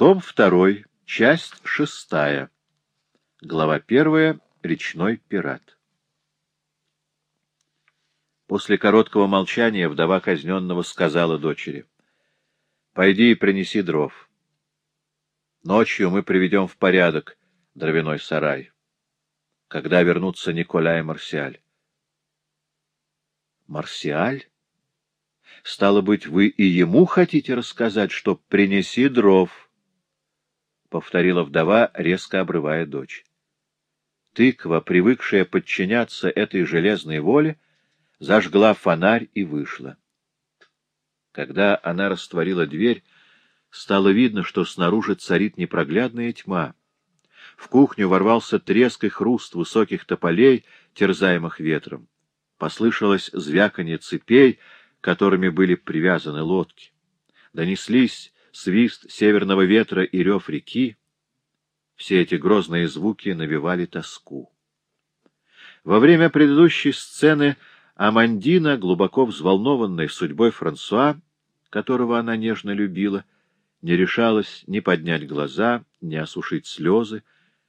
Том 2, часть 6, глава 1, речной пират. После короткого молчания вдова казненного сказала дочери, — Пойди и принеси дров. Ночью мы приведем в порядок дровяной сарай, когда вернутся Николя и Марсиаль. Марсиаль? Стало быть, вы и ему хотите рассказать, что принеси дров? — повторила вдова, резко обрывая дочь. Тыква, привыкшая подчиняться этой железной воле, зажгла фонарь и вышла. Когда она растворила дверь, стало видно, что снаружи царит непроглядная тьма. В кухню ворвался треск и хруст высоких тополей, терзаемых ветром. Послышалось звяканье цепей, которыми были привязаны лодки. Донеслись свист северного ветра и рев реки. Все эти грозные звуки навевали тоску. Во время предыдущей сцены Амандина, глубоко взволнованная судьбой Франсуа, которого она нежно любила, не решалась ни поднять глаза, ни осушить слезы,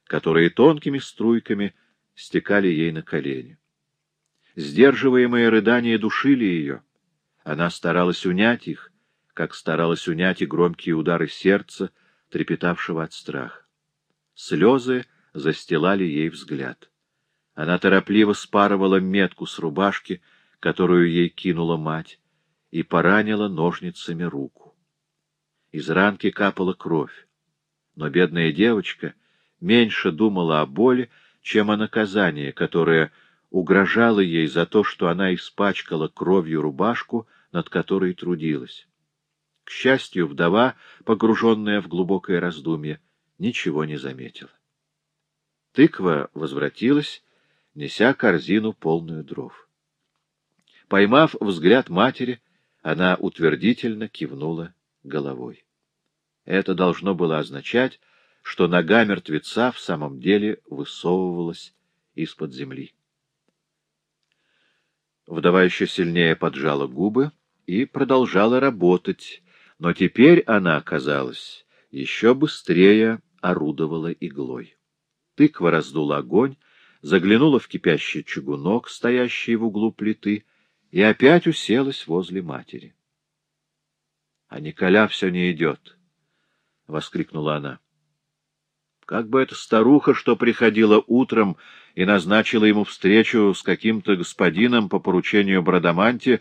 которые тонкими струйками стекали ей на колени. Сдерживаемые рыдания душили ее. Она старалась унять их, как старалась унять и громкие удары сердца, трепетавшего от страха. Слезы застилали ей взгляд. Она торопливо спарывала метку с рубашки, которую ей кинула мать, и поранила ножницами руку. Из ранки капала кровь, но бедная девочка меньше думала о боли, чем о наказании, которое угрожала ей за то, что она испачкала кровью рубашку, над которой трудилась. К счастью, вдова, погруженная в глубокое раздумье, ничего не заметила. Тыква возвратилась, неся корзину, полную дров. Поймав взгляд матери, она утвердительно кивнула головой. Это должно было означать, что нога мертвеца в самом деле высовывалась из-под земли. Вдова еще сильнее поджала губы и продолжала работать, но теперь она, казалось, еще быстрее орудовала иглой. Тыква раздула огонь, заглянула в кипящий чугунок, стоящий в углу плиты, и опять уселась возле матери. — А Николя все не идет, — воскликнула она. Как бы эта старуха, что приходила утром и назначила ему встречу с каким-то господином по поручению Брадаманти,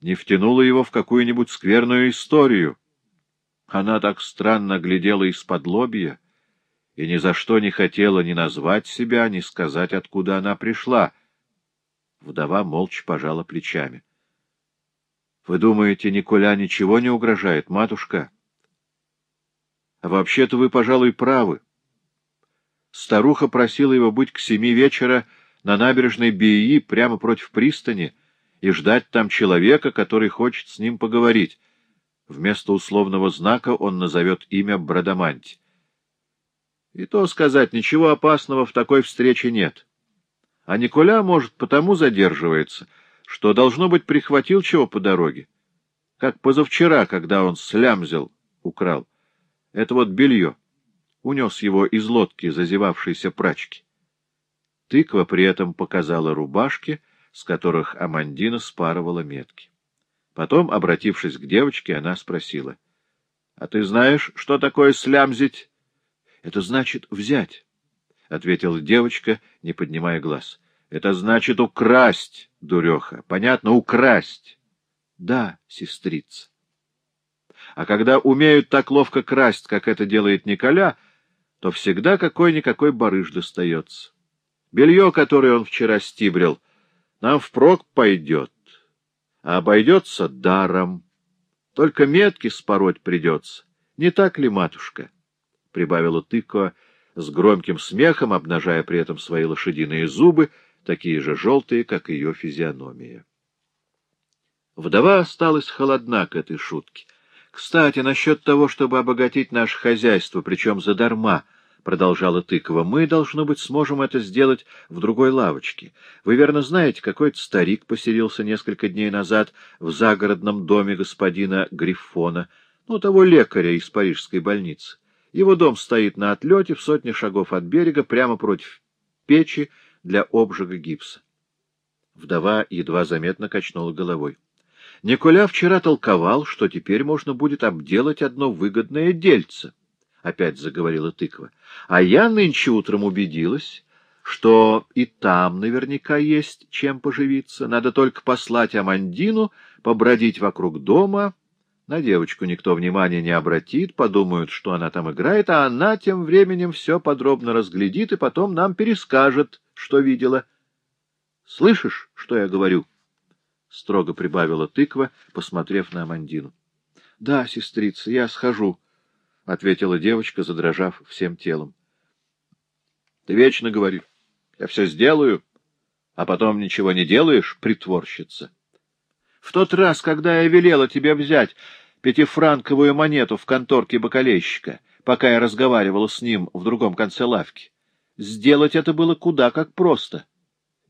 не втянула его в какую-нибудь скверную историю. Она так странно глядела из-под лобья и ни за что не хотела ни назвать себя, ни сказать, откуда она пришла. Вдова молча пожала плечами. — Вы думаете, Николя ничего не угрожает, матушка? — А вообще-то вы, пожалуй, правы. Старуха просила его быть к семи вечера на набережной Бии прямо против пристани и ждать там человека, который хочет с ним поговорить. Вместо условного знака он назовет имя Брадаманти. И то сказать, ничего опасного в такой встрече нет. А Николя, может, потому задерживается, что, должно быть, прихватил чего по дороге. Как позавчера, когда он слямзил, украл. Это вот белье унес его из лодки зазевавшейся прачки. Тыква при этом показала рубашки, с которых Амандина спарывала метки. Потом, обратившись к девочке, она спросила. — А ты знаешь, что такое слямзить? — Это значит взять, — ответила девочка, не поднимая глаз. — Это значит украсть, дуреха. Понятно, украсть. — Да, сестрица. А когда умеют так ловко красть, как это делает Николя, — то всегда какой-никакой барыш достается. Белье, которое он вчера стибрил, нам впрок пойдет, а обойдется даром. Только метки спороть придется. Не так ли, матушка? — прибавила тыква с громким смехом, обнажая при этом свои лошадиные зубы, такие же желтые, как ее физиономия. Вдова осталась холодна к этой шутке. Кстати, насчет того, чтобы обогатить наше хозяйство, причем задарма, — продолжала Тыкова, — мы, должно быть, сможем это сделать в другой лавочке. Вы верно знаете, какой-то старик поселился несколько дней назад в загородном доме господина Гриффона. Ну, того лекаря из парижской больницы. Его дом стоит на отлете в сотне шагов от берега, прямо против печи для обжига гипса. Вдова едва заметно качнула головой. Николя вчера толковал, что теперь можно будет обделать одно выгодное дельце, — опять заговорила тыква. А я нынче утром убедилась, что и там наверняка есть чем поживиться. Надо только послать Амандину, побродить вокруг дома. На девочку никто внимания не обратит, подумают, что она там играет, а она тем временем все подробно разглядит и потом нам перескажет, что видела. Слышишь, что я говорю? — строго прибавила тыква, посмотрев на Амандину. — Да, сестрица, я схожу, — ответила девочка, задрожав всем телом. — Ты вечно говоришь, я все сделаю, а потом ничего не делаешь, притворщица. В тот раз, когда я велела тебе взять пятифранковую монету в конторке бакалейщика, пока я разговаривала с ним в другом конце лавки, сделать это было куда как просто —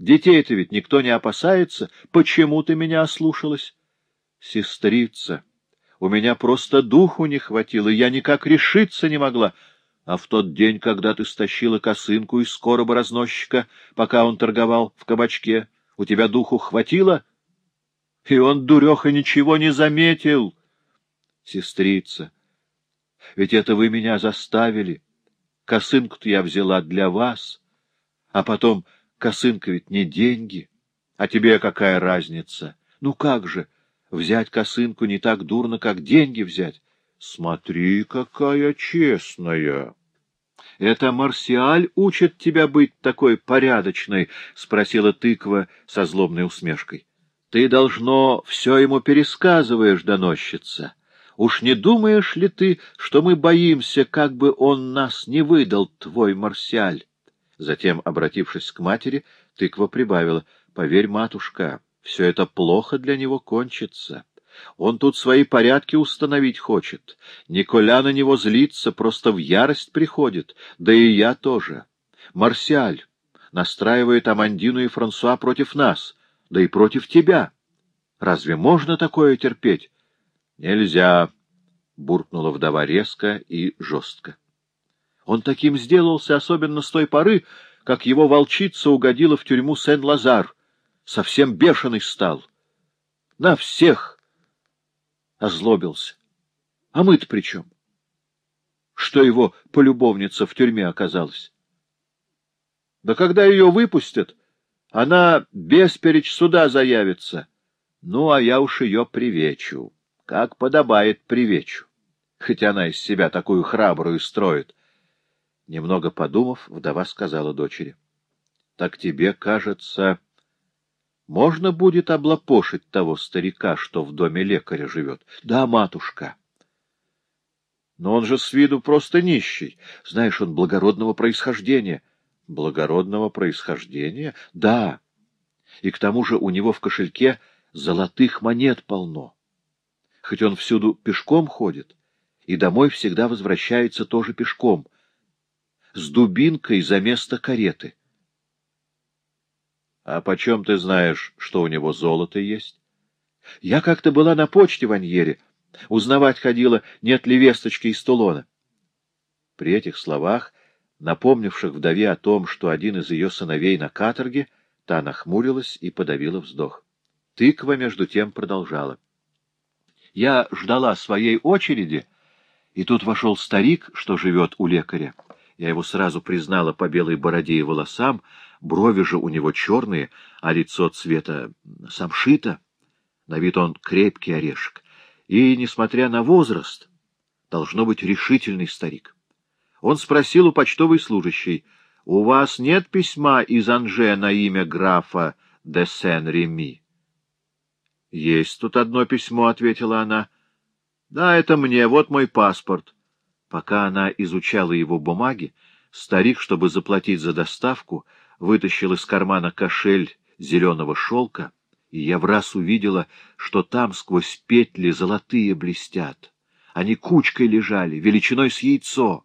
Детей-то ведь никто не опасается. Почему ты меня ослушалась? Сестрица, у меня просто духу не хватило, я никак решиться не могла. А в тот день, когда ты стащила косынку из короба разносчика, пока он торговал в кабачке, у тебя духу хватило? И он, дуреха, ничего не заметил. Сестрица, ведь это вы меня заставили. Косынку-то я взяла для вас, а потом Косынка ведь не деньги. А тебе какая разница? Ну как же, взять косынку не так дурно, как деньги взять. Смотри, какая честная. — Это Марсиаль учит тебя быть такой порядочной? — спросила тыква со злобной усмешкой. — Ты, должно, все ему пересказываешь, доносчица. Уж не думаешь ли ты, что мы боимся, как бы он нас не выдал, твой Марсиаль? Затем, обратившись к матери, тыква прибавила, — Поверь, матушка, все это плохо для него кончится. Он тут свои порядки установить хочет. Николя на него злится, просто в ярость приходит, да и я тоже. Марсиаль настраивает Амандину и Франсуа против нас, да и против тебя. Разве можно такое терпеть? — Нельзя, — буркнула вдова резко и жестко. Он таким сделался, особенно с той поры, как его волчица угодила в тюрьму Сен-Лазар. Совсем бешеный стал. На всех озлобился. А мы-то при чем? Что его полюбовница в тюрьме оказалась? Да когда ее выпустят, она бесперечь суда заявится. Ну, а я уж ее привечу, как подобает привечу. Хоть она из себя такую храбрую строит. Немного подумав, вдова сказала дочери. — Так тебе кажется, можно будет облапошить того старика, что в доме лекаря живет? — Да, матушка. — Но он же с виду просто нищий. Знаешь, он благородного происхождения. — Благородного происхождения? — Да. И к тому же у него в кошельке золотых монет полно. Хоть он всюду пешком ходит, и домой всегда возвращается тоже пешком — с дубинкой за место кареты. — А почем ты знаешь, что у него золото есть? — Я как-то была на почте в Аньере. Узнавать ходила, нет ли весточки из Тулона. При этих словах, напомнивших вдове о том, что один из ее сыновей на каторге, та нахмурилась и подавила вздох. Тыква, между тем, продолжала. Я ждала своей очереди, и тут вошел старик, что живет у лекаря. Я его сразу признала по белой бороде и волосам, брови же у него черные, а лицо цвета самшита. На вид он крепкий орешек. И, несмотря на возраст, должно быть решительный старик. Он спросил у почтовой служащей, «У вас нет письма из Анже на имя графа де Сен-Реми?» «Есть тут одно письмо», — ответила она. «Да, это мне, вот мой паспорт». Пока она изучала его бумаги, старик, чтобы заплатить за доставку, вытащил из кармана кошель зеленого шелка, и я в раз увидела, что там сквозь петли золотые блестят. Они кучкой лежали, величиной с яйцо.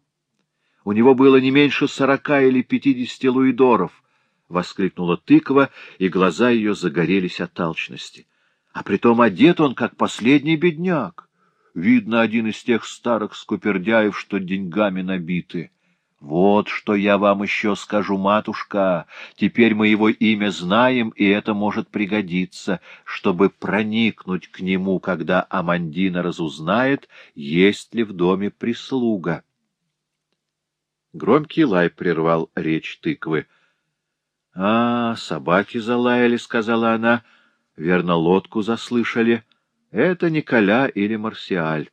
У него было не меньше сорока или пятидесяти луидоров, — воскликнула тыква, и глаза ее загорелись от алчности. А притом одет он, как последний бедняк. Видно, один из тех старых скупердяев, что деньгами набиты. Вот что я вам еще скажу, матушка. Теперь мы его имя знаем, и это может пригодиться, чтобы проникнуть к нему, когда Амандина разузнает, есть ли в доме прислуга. Громкий лай прервал речь тыквы. — А, собаки залаяли, — сказала она. — Верно, лодку заслышали. Это Николя или Марсиаль.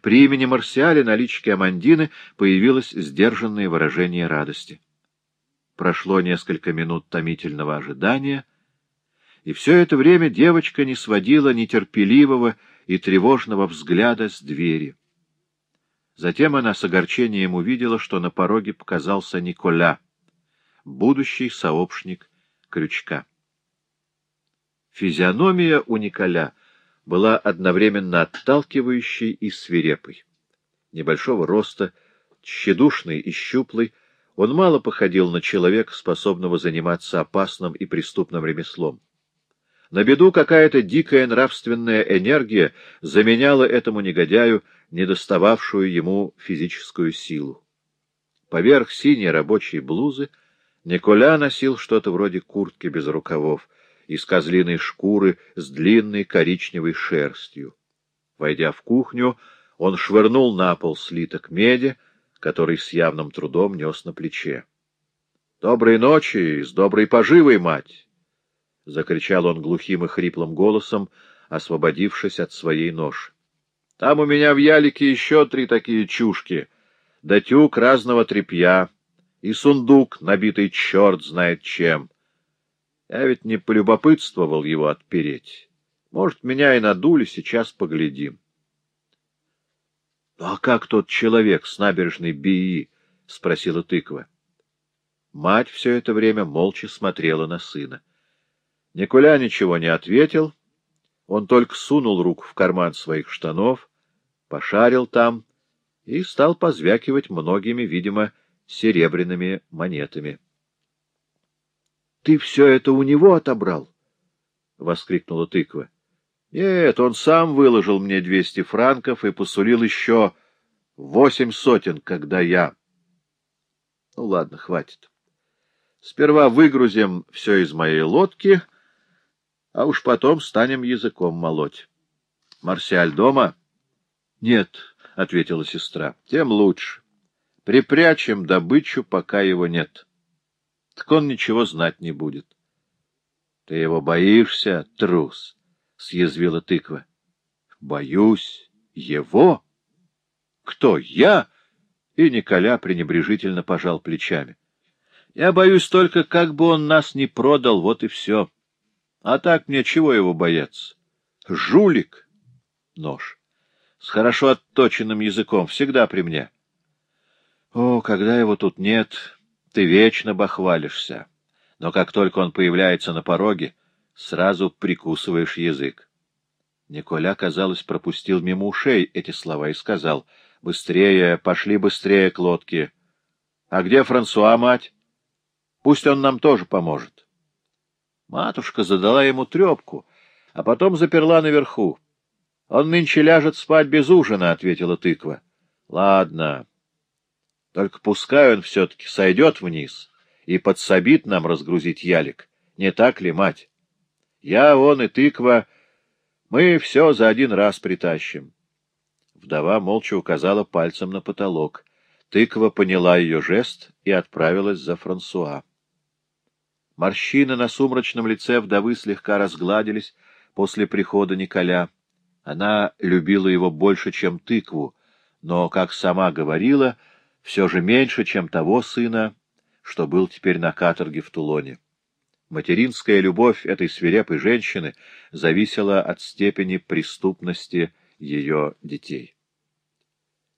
При имени Марсиаля на личике Амандины появилось сдержанное выражение радости. Прошло несколько минут томительного ожидания, и все это время девочка не сводила нетерпеливого и тревожного взгляда с двери. Затем она с огорчением увидела, что на пороге показался Николя, будущий сообщник Крючка. Физиономия у Николя была одновременно отталкивающей и свирепой. Небольшого роста, тщедушный и щуплый, он мало походил на человека, способного заниматься опасным и преступным ремеслом. На беду какая-то дикая нравственная энергия заменяла этому негодяю недостававшую ему физическую силу. Поверх синей рабочей блузы Николя носил что-то вроде куртки без рукавов, из козлиной шкуры с длинной коричневой шерстью. Войдя в кухню, он швырнул на пол слиток меди, который с явным трудом нес на плече. — Доброй ночи, с доброй поживой, мать! — закричал он глухим и хриплым голосом, освободившись от своей ноши. — Там у меня в ялике еще три такие чушки, да тюк разного тряпья и сундук, набитый черт знает чем. Я ведь не полюбопытствовал его отпереть. Может, меня и надули, сейчас поглядим. — А как тот человек с набережной Бии? — спросила тыква. Мать все это время молча смотрела на сына. Николя ничего не ответил, он только сунул руку в карман своих штанов, пошарил там и стал позвякивать многими, видимо, серебряными монетами. — Ты все это у него отобрал? — воскликнула тыква. — Нет, он сам выложил мне двести франков и посулил еще восемь сотен, когда я... Ну, ладно, хватит. Сперва выгрузим все из моей лодки, а уж потом станем языком молоть. Марсиаль дома? — Нет, — ответила сестра, — тем лучше. Припрячем добычу, пока его нет. — так он ничего знать не будет. — Ты его боишься, трус? — съязвила тыква. — Боюсь. Его? Кто, я? И Николя пренебрежительно пожал плечами. — Я боюсь только, как бы он нас не продал, вот и все. А так мне чего его бояться? Жулик! Нож. С хорошо отточенным языком, всегда при мне. О, когда его тут нет... Ты вечно бахвалишься, но как только он появляется на пороге, сразу прикусываешь язык. Николя, казалось, пропустил мимо ушей эти слова и сказал, — Быстрее, пошли быстрее к лодке. — А где Франсуа, мать? Пусть он нам тоже поможет. Матушка задала ему трепку, а потом заперла наверху. — Он нынче ляжет спать без ужина, — ответила тыква. — Ладно. Только пускай он все-таки сойдет вниз и подсобит нам разгрузить ялик. Не так ли, мать? Я, он и тыква, мы все за один раз притащим. Вдова молча указала пальцем на потолок. Тыква поняла ее жест и отправилась за Франсуа. Морщины на сумрачном лице вдовы слегка разгладились после прихода Николя. Она любила его больше, чем тыкву, но, как сама говорила, — все же меньше, чем того сына, что был теперь на каторге в Тулоне. Материнская любовь этой свирепой женщины зависела от степени преступности ее детей.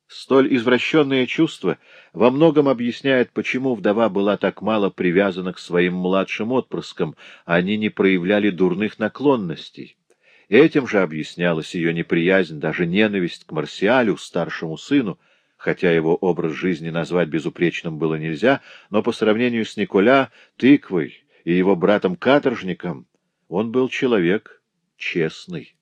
Столь извращенное чувство во многом объясняет, почему вдова была так мало привязана к своим младшим отпрыскам, а они не проявляли дурных наклонностей. Этим же объяснялась ее неприязнь, даже ненависть к Марсиалю, старшему сыну, хотя его образ жизни назвать безупречным было нельзя, но по сравнению с Николя, тыквой и его братом-каторжником он был человек честный.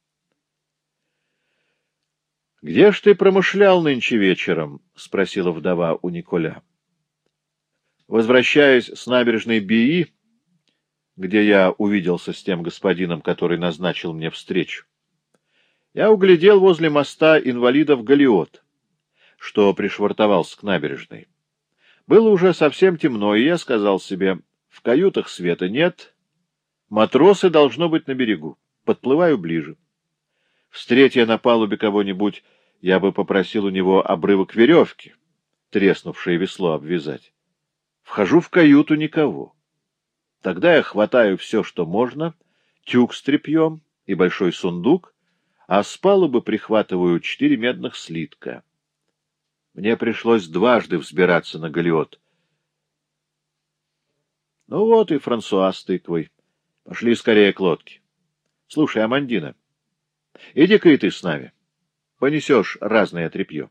— Где ж ты промышлял нынче вечером? — спросила вдова у Николя. Возвращаясь с набережной Бии, где я увиделся с тем господином, который назначил мне встречу, я углядел возле моста инвалидов Галиот, что пришвартовался к набережной. Было уже совсем темно, и я сказал себе, в каютах света нет, матросы должно быть на берегу. Подплываю ближе. Встретя на палубе кого-нибудь, я бы попросил у него обрывок веревки, треснувшее весло обвязать. Вхожу в каюту никого. Тогда я хватаю все, что можно, тюк с тряпьем и большой сундук, а с палубы прихватываю четыре медных слитка. Мне пришлось дважды взбираться на галиот. Ну вот и Франсуа с тыквой. Пошли скорее к лодке. Слушай, Амандина, иди-ка и ты с нами. — понесешь разное тряпье.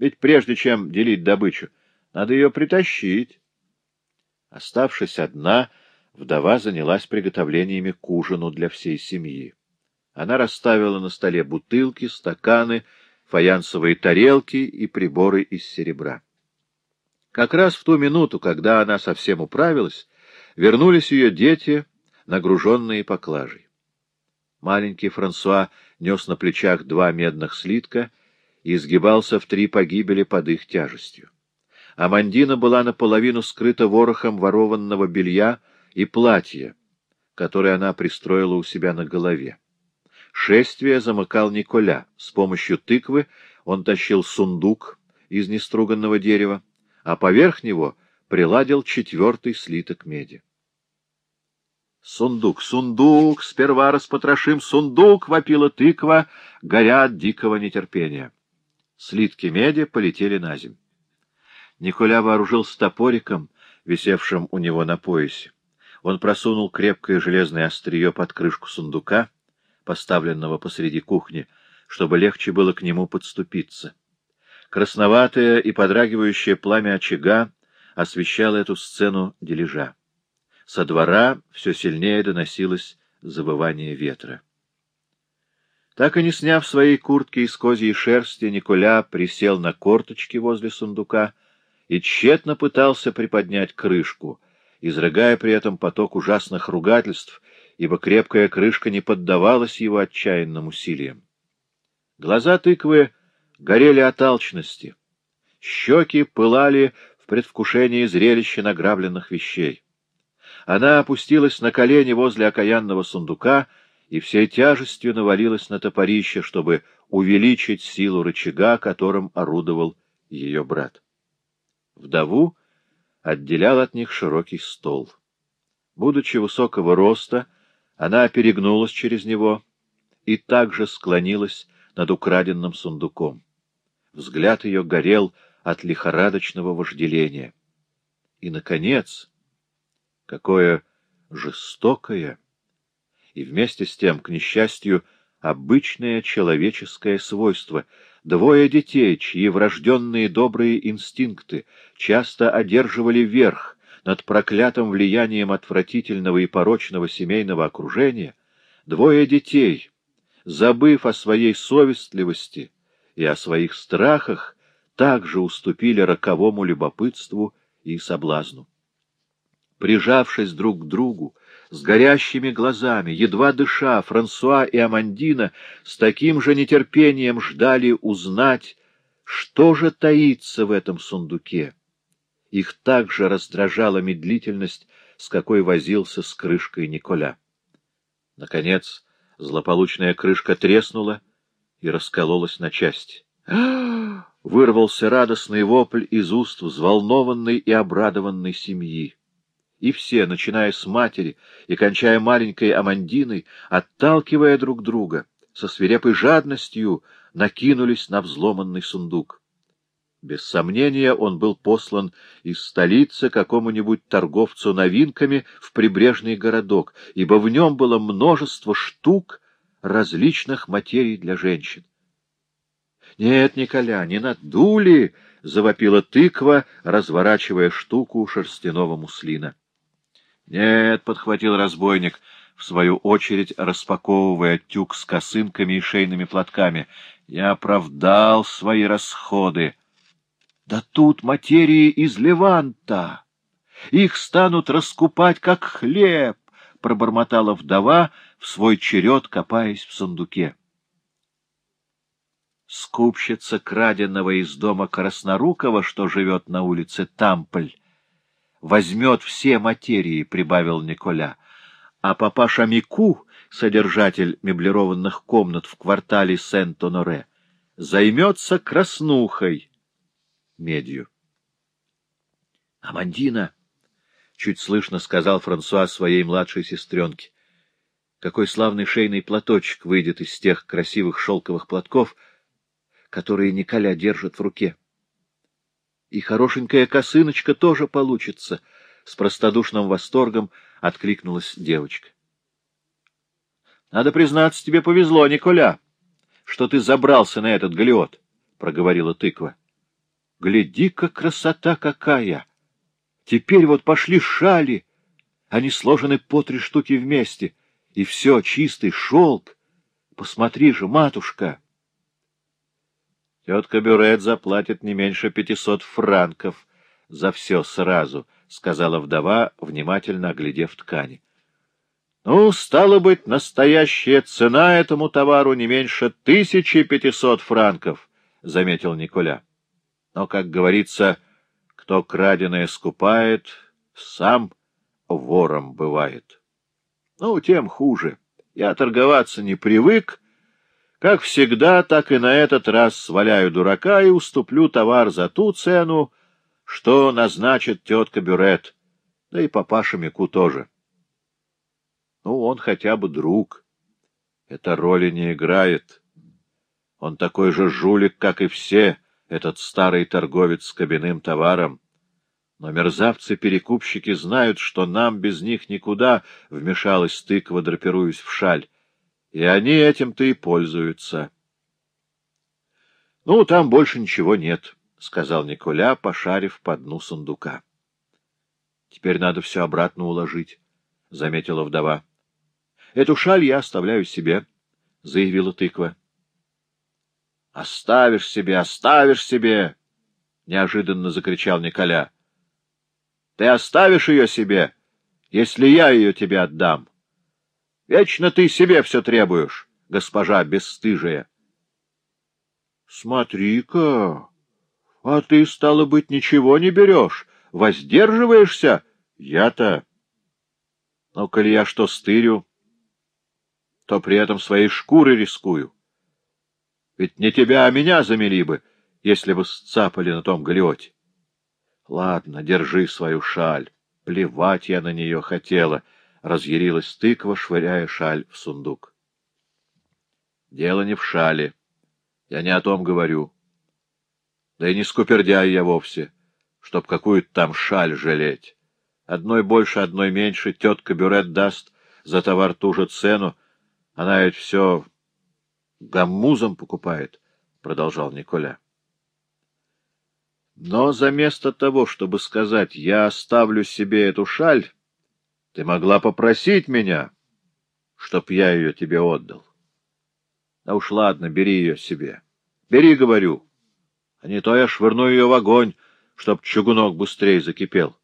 Ведь прежде чем делить добычу, надо ее притащить. Оставшись одна, вдова занялась приготовлениями к ужину для всей семьи. Она расставила на столе бутылки, стаканы, фаянсовые тарелки и приборы из серебра. Как раз в ту минуту, когда она совсем управилась, вернулись ее дети, нагруженные поклажей. Маленький Франсуа нес на плечах два медных слитка и изгибался в три погибели под их тяжестью. Амандина была наполовину скрыта ворохом ворованного белья и платья, которое она пристроила у себя на голове. Шествие замыкал Николя. С помощью тыквы он тащил сундук из неструганного дерева, а поверх него приладил четвертый слиток меди. «Сундук, сундук! Сперва распотрошим сундук!» — вопила тыква, горя от дикого нетерпения. Слитки меди полетели на землю. Николя вооружился топориком, висевшим у него на поясе. Он просунул крепкое железное острие под крышку сундука, поставленного посреди кухни, чтобы легче было к нему подступиться. Красноватое и подрагивающее пламя очага освещало эту сцену дележа. Со двора все сильнее доносилось завывание ветра. Так и не сняв своей куртки из козьей шерсти, Николя присел на корточки возле сундука и тщетно пытался приподнять крышку, изрыгая при этом поток ужасных ругательств, ибо крепкая крышка не поддавалась его отчаянным усилиям. Глаза тыквы горели от алчности, щеки пылали в предвкушении зрелища награбленных вещей. Она опустилась на колени возле окаянного сундука и всей тяжестью навалилась на топорище, чтобы увеличить силу рычага, которым орудовал ее брат. Вдову отделял от них широкий стол. Будучи высокого роста, она перегнулась через него и также склонилась над украденным сундуком. Взгляд ее горел от лихорадочного вожделения. И, наконец, Какое жестокое и вместе с тем, к несчастью, обычное человеческое свойство. Двое детей, чьи врожденные добрые инстинкты часто одерживали верх над проклятым влиянием отвратительного и порочного семейного окружения, двое детей, забыв о своей совестливости и о своих страхах, также уступили роковому любопытству и соблазну прижавшись друг к другу, с горящими глазами, едва дыша, Франсуа и Амандина с таким же нетерпением ждали узнать, что же таится в этом сундуке. Их также раздражала медлительность, с какой возился с крышкой Николя. Наконец, злополучная крышка треснула и раскололась на части. Вырвался радостный вопль из уст взволнованной и обрадованной семьи и все, начиная с матери и кончая маленькой Амандиной, отталкивая друг друга, со свирепой жадностью накинулись на взломанный сундук. Без сомнения, он был послан из столицы какому-нибудь торговцу новинками в прибрежный городок, ибо в нем было множество штук различных материй для женщин. — Нет, Николя, не надули! — завопила тыква, разворачивая штуку шерстяного муслина. — Нет, — подхватил разбойник, в свою очередь распаковывая тюк с косынками и шейными платками. — Я оправдал свои расходы. Да тут материи из Леванта. Их станут раскупать, как хлеб, — пробормотала вдова, в свой черед копаясь в сундуке. Скупщица краденого из дома Краснорукова, что живет на улице Тампль, возьмет все материи, — прибавил Николя, — а папаша Мику, содержатель меблированных комнат в квартале Сент-Оноре, займется краснухой, медью. — Амандина! — чуть слышно сказал Франсуа своей младшей сестренке. — Какой славный шейный платочек выйдет из тех красивых шелковых платков, которые Николя держит в руке. — и хорошенькая косыночка тоже получится, — с простодушным восторгом откликнулась девочка. — Надо признаться, тебе повезло, Николя, что ты забрался на этот галиот, — проговорила тыква. — Гляди-ка, красота какая! Теперь вот пошли шали, они сложены по три штуки вместе, и все чистый шелк. Посмотри же, матушка! — Тетка Бюрет заплатит не меньше пятисот франков за все сразу, — сказала вдова, внимательно оглядев ткани. — Ну, стало быть, настоящая цена этому товару не меньше тысячи пятисот франков, — заметил Николя. Но, как говорится, кто краденое скупает, сам вором бывает. Ну, тем хуже. Я торговаться не привык, — как всегда, так и на этот раз сваляю дурака и уступлю товар за ту цену, что назначит тетка Бюрет, да и папаша Мику тоже. Ну, он хотя бы друг. Эта роли не играет. Он такой же жулик, как и все, этот старый торговец с кабинным товаром. Но мерзавцы-перекупщики знают, что нам без них никуда, — вмешалась тыква, драпируясь в шаль. И они этим-то и пользуются. — Ну, там больше ничего нет, — сказал Николя, пошарив по дну сундука. — Теперь надо все обратно уложить, — заметила вдова. — Эту шаль я оставляю себе, — заявила тыква. — Оставишь себе, оставишь себе! — неожиданно закричал Николя. — Ты оставишь ее себе, если я ее тебе отдам. — Вечно ты себе все требуешь, госпожа бесстыжая. — Смотри-ка, а ты, стало быть, ничего не берешь, воздерживаешься? Я-то... Но коли я что стырю, то при этом своей шкурой рискую. Ведь не тебя, а меня замели бы, если бы сцапали на том галиоте. Ладно, держи свою шаль, плевать я на нее хотела — разъярилась тыква, швыряя шаль в сундук. Дело не в шале. Я не о том говорю. Да и не скупердяй я вовсе, чтоб какую-то там шаль жалеть. Одной больше, одной меньше тетка Бюрет даст за товар ту же цену. Она ведь все гаммузом покупает, — продолжал Николя. Но заместо того, чтобы сказать «я оставлю себе эту шаль», ты могла попросить меня, чтоб я ее тебе отдал. Да уж ладно, бери ее себе. Бери, говорю. А не то я швырну ее в огонь, чтоб чугунок быстрее закипел.